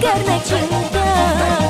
Karena cinta